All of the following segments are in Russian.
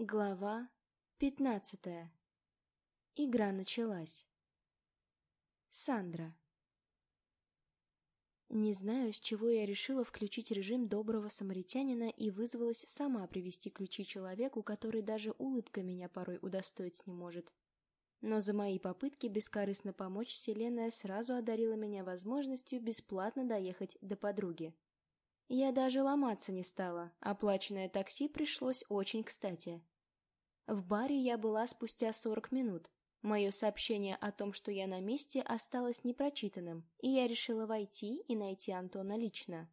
Глава пятнадцатая. Игра началась. Сандра. Не знаю, с чего я решила включить режим доброго самаритянина и вызвалась сама привести ключи человеку, который даже улыбкой меня порой удостоить не может. Но за мои попытки бескорыстно помочь Вселенная сразу одарила меня возможностью бесплатно доехать до подруги. Я даже ломаться не стала, оплаченное такси пришлось очень кстати. В баре я была спустя 40 минут. Мое сообщение о том, что я на месте, осталось непрочитанным, и я решила войти и найти Антона лично.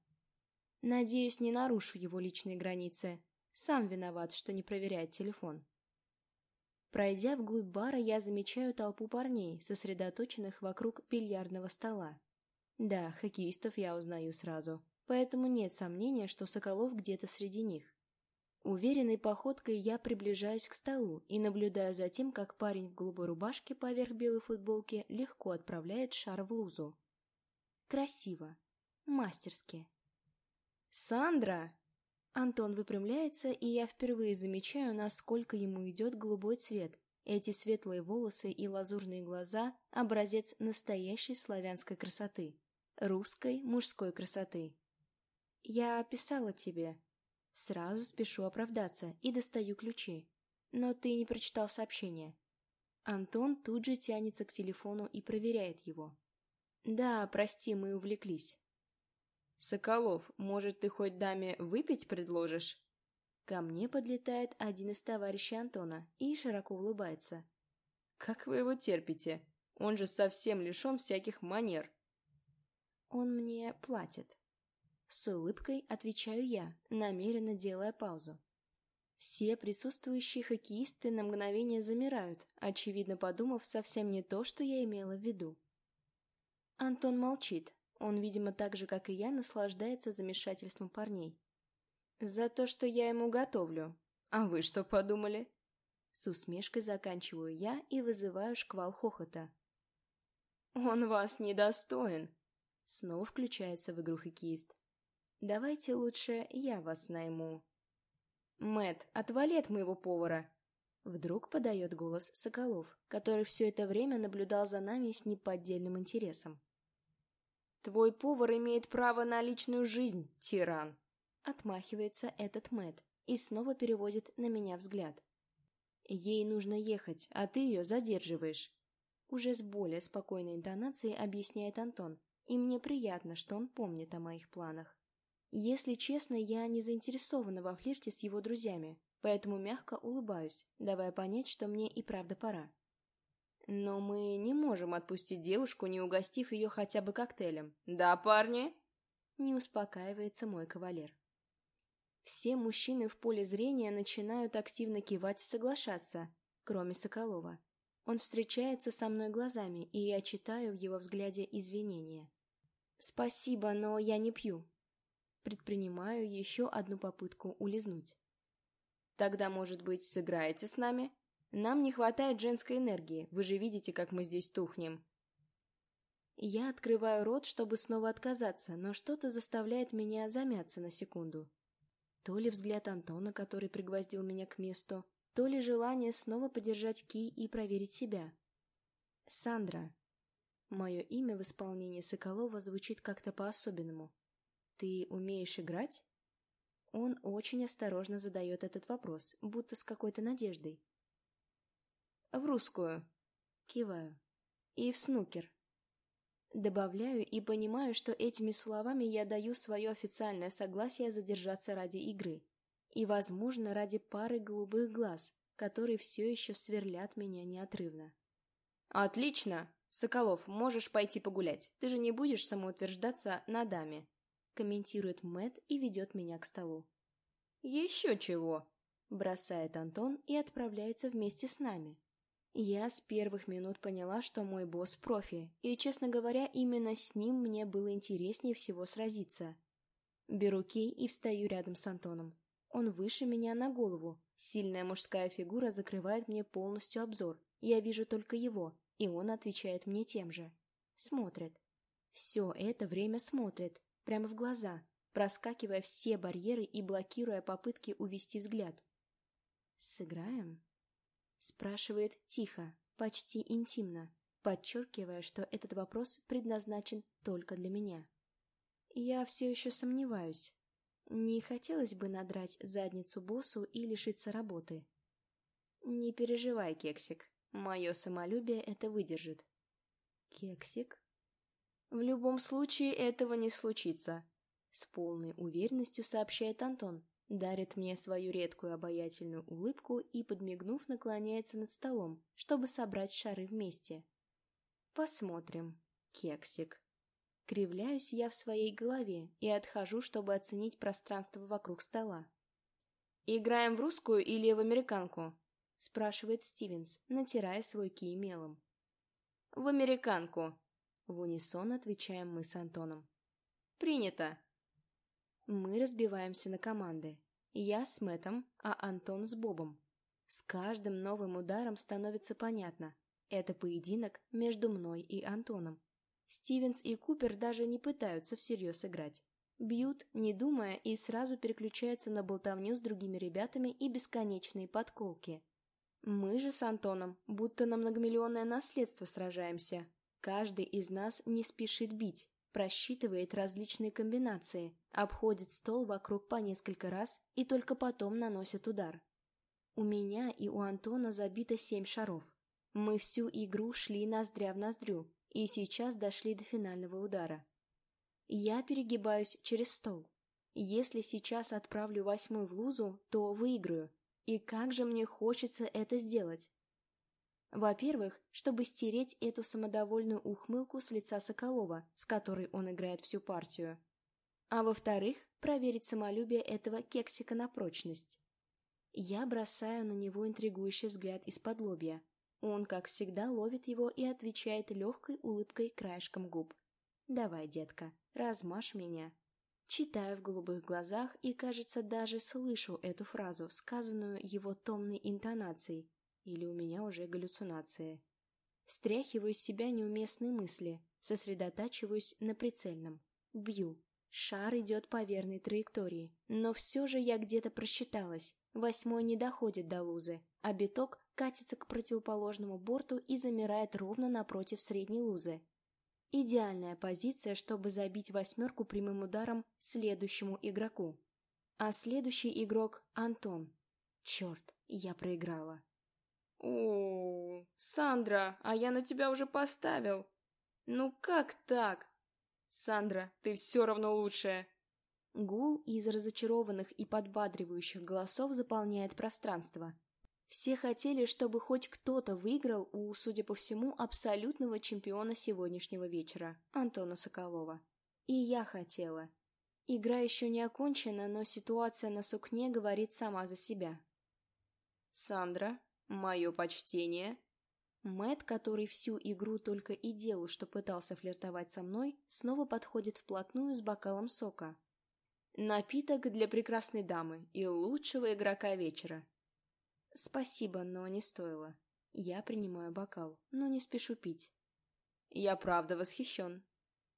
Надеюсь, не нарушу его личные границы. Сам виноват, что не проверяет телефон. Пройдя вглубь бара, я замечаю толпу парней, сосредоточенных вокруг бильярдного стола. Да, хоккеистов я узнаю сразу, поэтому нет сомнения, что Соколов где-то среди них. Уверенной походкой я приближаюсь к столу и наблюдаю за тем, как парень в голубой рубашке поверх белой футболки легко отправляет шар в лузу. Красиво. Мастерски. «Сандра!» Антон выпрямляется, и я впервые замечаю, насколько ему идет голубой цвет. Эти светлые волосы и лазурные глаза — образец настоящей славянской красоты. Русской мужской красоты. «Я описала тебе», Сразу спешу оправдаться и достаю ключи. Но ты не прочитал сообщение. Антон тут же тянется к телефону и проверяет его. Да, прости, мы увлеклись. Соколов, может, ты хоть даме выпить предложишь? Ко мне подлетает один из товарищей Антона и широко улыбается. Как вы его терпите? Он же совсем лишен всяких манер. Он мне платит. С улыбкой отвечаю я, намеренно делая паузу. Все присутствующие хоккеисты на мгновение замирают, очевидно подумав совсем не то, что я имела в виду. Антон молчит. Он, видимо, так же, как и я, наслаждается замешательством парней. «За то, что я ему готовлю. А вы что подумали?» С усмешкой заканчиваю я и вызываю шквал хохота. «Он вас недостоин!» Снова включается в игру хоккеист. Давайте лучше я вас найму. Мэт, отвали от моего повара. Вдруг подает голос Соколов, который все это время наблюдал за нами с неподдельным интересом. Твой повар имеет право на личную жизнь, тиран. Отмахивается этот Мэт и снова переводит на меня взгляд. Ей нужно ехать, а ты ее задерживаешь. Уже с более спокойной интонацией объясняет Антон, и мне приятно, что он помнит о моих планах. Если честно, я не заинтересована во флирте с его друзьями, поэтому мягко улыбаюсь, давая понять, что мне и правда пора. Но мы не можем отпустить девушку, не угостив ее хотя бы коктейлем. Да, парни? Не успокаивается мой кавалер. Все мужчины в поле зрения начинают активно кивать и соглашаться, кроме Соколова. Он встречается со мной глазами, и я читаю в его взгляде извинения. «Спасибо, но я не пью», Предпринимаю еще одну попытку улизнуть. Тогда, может быть, сыграете с нами? Нам не хватает женской энергии, вы же видите, как мы здесь тухнем. Я открываю рот, чтобы снова отказаться, но что-то заставляет меня замяться на секунду. То ли взгляд Антона, который пригвоздил меня к месту, то ли желание снова подержать ки и проверить себя. Сандра. Мое имя в исполнении Соколова звучит как-то по-особенному. «Ты умеешь играть?» Он очень осторожно задает этот вопрос, будто с какой-то надеждой. «В русскую». Киваю. «И в снукер». Добавляю и понимаю, что этими словами я даю свое официальное согласие задержаться ради игры. И, возможно, ради пары голубых глаз, которые все еще сверлят меня неотрывно. «Отлично! Соколов, можешь пойти погулять. Ты же не будешь самоутверждаться на даме» комментирует Мэт и ведет меня к столу. «Еще чего!» – бросает Антон и отправляется вместе с нами. Я с первых минут поняла, что мой босс профи, и, честно говоря, именно с ним мне было интереснее всего сразиться. Беру кей и встаю рядом с Антоном. Он выше меня на голову. Сильная мужская фигура закрывает мне полностью обзор. Я вижу только его, и он отвечает мне тем же. Смотрит. Все это время смотрит, прямо в глаза, проскакивая все барьеры и блокируя попытки увести взгляд. «Сыграем?» Спрашивает тихо, почти интимно, подчеркивая, что этот вопрос предназначен только для меня. Я все еще сомневаюсь. Не хотелось бы надрать задницу боссу и лишиться работы. Не переживай, Кексик, мое самолюбие это выдержит. Кексик? В любом случае этого не случится, с полной уверенностью сообщает Антон, дарит мне свою редкую обаятельную улыбку и, подмигнув, наклоняется над столом, чтобы собрать шары вместе. Посмотрим, кексик. Кривляюсь я в своей голове и отхожу, чтобы оценить пространство вокруг стола. «Играем в русскую или в американку?» — спрашивает Стивенс, натирая свой кий мелом. «В американку!» — в унисон отвечаем мы с Антоном. «Принято!» Мы разбиваемся на команды. Я с Мэтом, а Антон с Бобом. С каждым новым ударом становится понятно. Это поединок между мной и Антоном. Стивенс и Купер даже не пытаются всерьез играть. Бьют, не думая, и сразу переключаются на болтовню с другими ребятами и бесконечные подколки. Мы же с Антоном будто на многомиллионное наследство сражаемся. Каждый из нас не спешит бить, просчитывает различные комбинации, обходит стол вокруг по несколько раз и только потом наносит удар. У меня и у Антона забито семь шаров. Мы всю игру шли ноздря в ноздрю, и сейчас дошли до финального удара. Я перегибаюсь через стол. Если сейчас отправлю восьмую в лузу, то выиграю. И как же мне хочется это сделать? Во-первых, чтобы стереть эту самодовольную ухмылку с лица Соколова, с которой он играет всю партию. А во-вторых, проверить самолюбие этого кексика на прочность. Я бросаю на него интригующий взгляд из-под лобья. Он, как всегда, ловит его и отвечает легкой улыбкой краешком губ. «Давай, детка, размажь меня». Читаю в голубых глазах и, кажется, даже слышу эту фразу, сказанную его томной интонацией, или у меня уже галлюцинации. Стряхиваю с себя неуместные мысли, сосредотачиваюсь на прицельном. Бью. Шар идет по верной траектории, но все же я где-то просчиталась. Восьмой не доходит до лузы, а биток катится к противоположному борту и замирает ровно напротив средней лузы. Идеальная позиция, чтобы забить восьмерку прямым ударом следующему игроку. А следующий игрок — Антон. Черт, я проиграла. О, Сандра, а я на тебя уже поставил. Ну как так? Сандра, ты все равно лучшая. Гул из разочарованных и подбадривающих голосов заполняет пространство. Все хотели, чтобы хоть кто-то выиграл у, судя по всему, абсолютного чемпиона сегодняшнего вечера, Антона Соколова. И я хотела. Игра еще не окончена, но ситуация на сукне говорит сама за себя. «Сандра, «Мое почтение». Мэт, который всю игру только и делал, что пытался флиртовать со мной, снова подходит вплотную с бокалом сока. «Напиток для прекрасной дамы и лучшего игрока вечера». «Спасибо, но не стоило. Я принимаю бокал, но не спешу пить». «Я правда восхищен».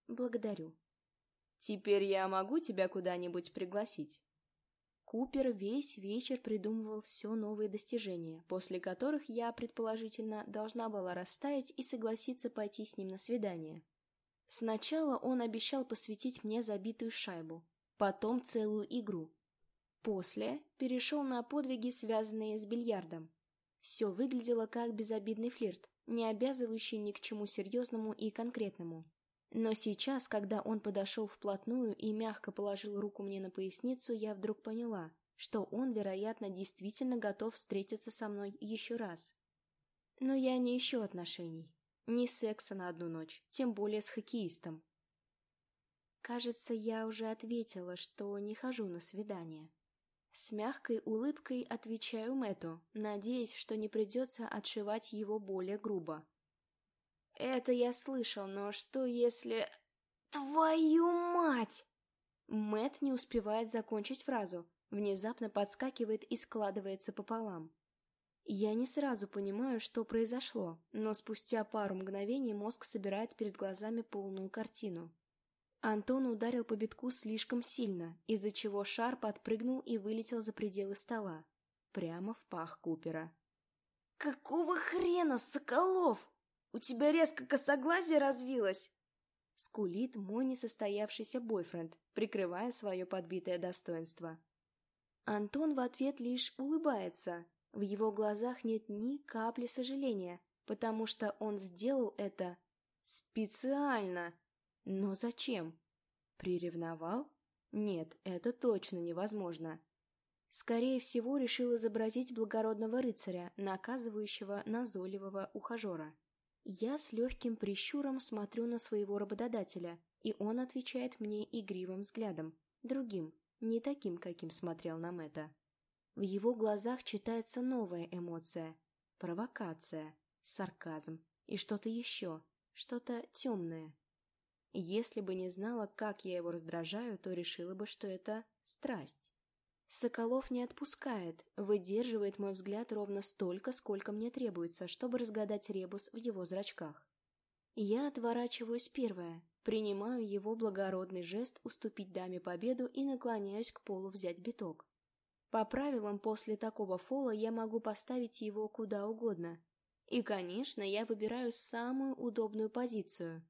«Благодарю». «Теперь я могу тебя куда-нибудь пригласить?» Купер весь вечер придумывал все новые достижения, после которых я, предположительно, должна была растаять и согласиться пойти с ним на свидание. Сначала он обещал посвятить мне забитую шайбу, потом целую игру. После перешел на подвиги, связанные с бильярдом. Все выглядело как безобидный флирт, не обязывающий ни к чему серьезному и конкретному. Но сейчас, когда он подошел вплотную и мягко положил руку мне на поясницу, я вдруг поняла, что он, вероятно, действительно готов встретиться со мной еще раз. Но я не ищу отношений, ни секса на одну ночь, тем более с хоккеистом. Кажется, я уже ответила, что не хожу на свидание. С мягкой улыбкой отвечаю Мэту, надеясь, что не придется отшивать его более грубо. Это я слышал, но что если... Твою мать! Мэт не успевает закончить фразу, внезапно подскакивает и складывается пополам. Я не сразу понимаю, что произошло, но спустя пару мгновений мозг собирает перед глазами полную картину. Антон ударил по битку слишком сильно, из-за чего шар подпрыгнул и вылетел за пределы стола. прямо в пах Купера. «Какого хрена, Соколов? У тебя резко косоглазие развилось?» Скулит мой несостоявшийся бойфренд, прикрывая свое подбитое достоинство. Антон в ответ лишь улыбается. В его глазах нет ни капли сожаления, потому что он сделал это специально. Но зачем? Приревновал? Нет, это точно невозможно. Скорее всего, решил изобразить благородного рыцаря, наказывающего назойливого ухажера. Я с легким прищуром смотрю на своего работодателя, и он отвечает мне игривым взглядом, другим, не таким, каким смотрел на Мэтта. В его глазах читается новая эмоция – провокация, сарказм и что-то еще, что-то темное. Если бы не знала, как я его раздражаю, то решила бы, что это страсть. Соколов не отпускает, выдерживает мой взгляд ровно столько, сколько мне требуется, чтобы разгадать ребус в его зрачках. Я отворачиваюсь первая, принимаю его благородный жест уступить даме победу и наклоняюсь к полу взять биток. По правилам, после такого фола я могу поставить его куда угодно. И, конечно, я выбираю самую удобную позицию.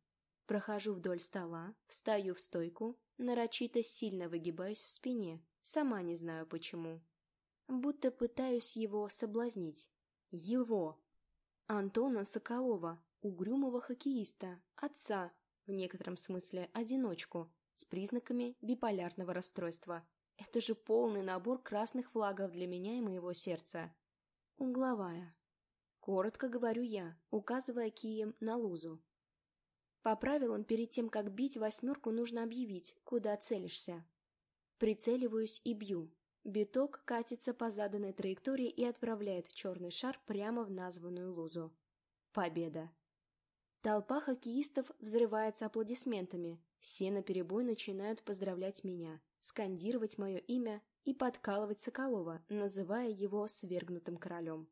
Прохожу вдоль стола, встаю в стойку, нарочито сильно выгибаюсь в спине, Сама не знаю почему. Будто пытаюсь его соблазнить. Его. Антона Соколова, угрюмого хоккеиста, отца, в некотором смысле одиночку, с признаками биполярного расстройства. Это же полный набор красных флагов для меня и моего сердца. Угловая. Коротко говорю я, указывая кием на лузу. По правилам, перед тем, как бить восьмерку, нужно объявить, куда целишься. Прицеливаюсь и бью. Биток катится по заданной траектории и отправляет черный шар прямо в названную лузу. Победа. Толпа хоккеистов взрывается аплодисментами. Все наперебой начинают поздравлять меня, скандировать мое имя и подкалывать Соколова, называя его свергнутым королем.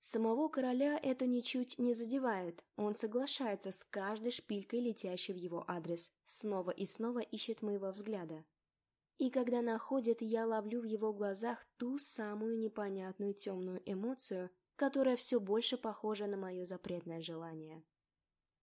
Самого короля это ничуть не задевает. Он соглашается с каждой шпилькой, летящей в его адрес, снова и снова ищет моего взгляда. И когда находит, я ловлю в его глазах ту самую непонятную темную эмоцию, которая все больше похожа на мое запретное желание.